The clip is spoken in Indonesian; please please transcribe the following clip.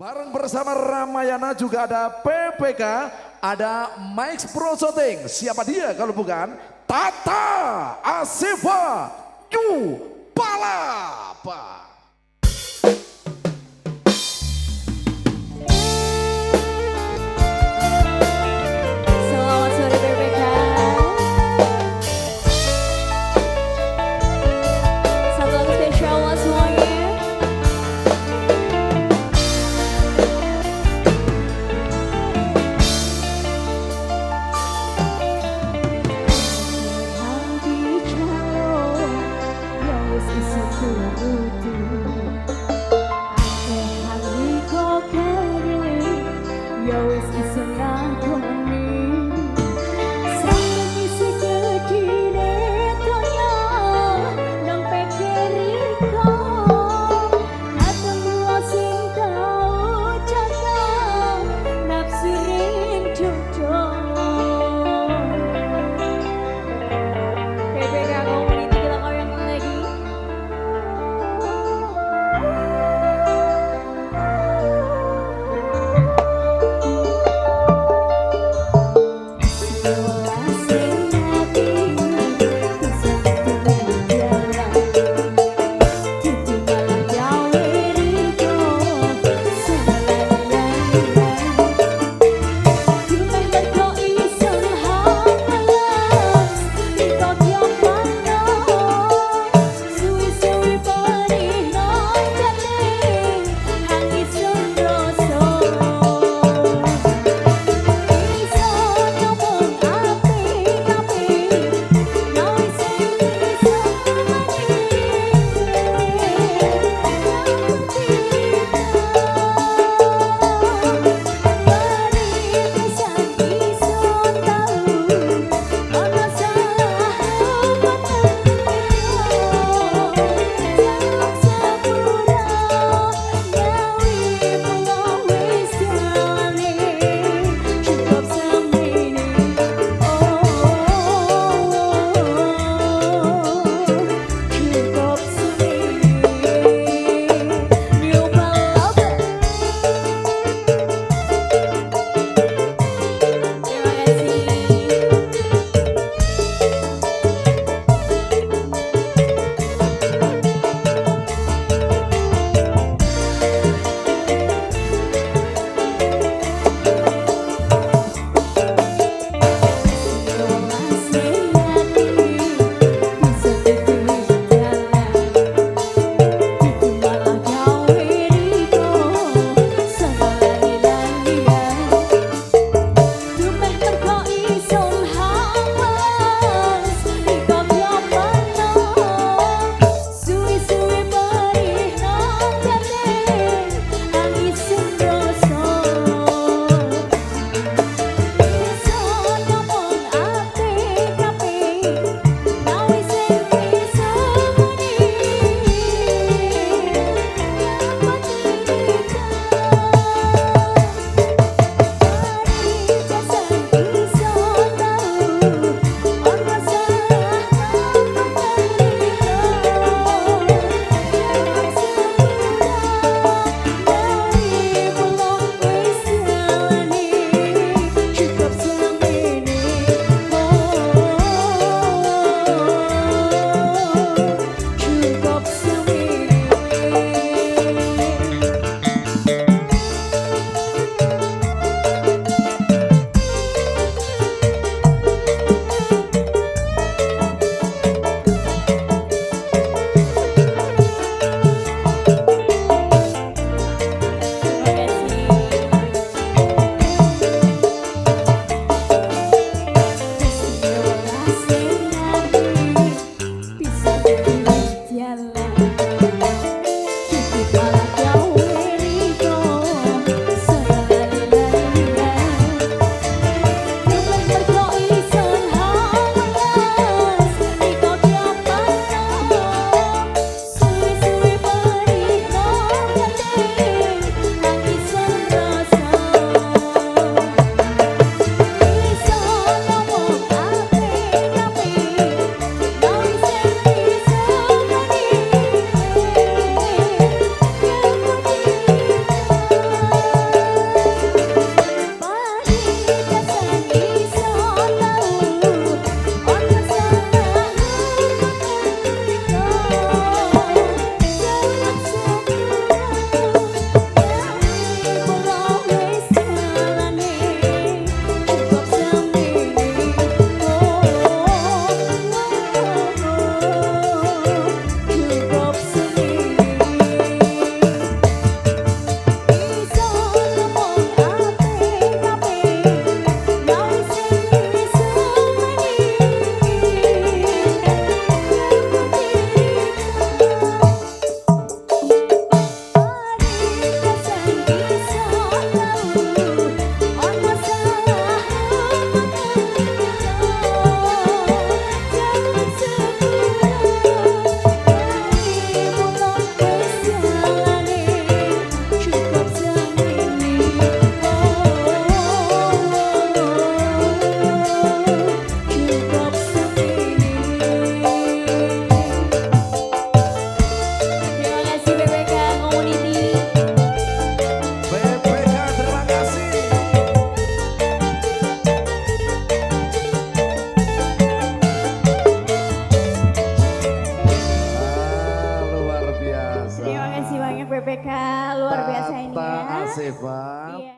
Bareng bersama Ramayana juga ada PPK, ada Mike Pro Shooting. Siapa dia kalau bukan Tata Asifa Yu Palapa.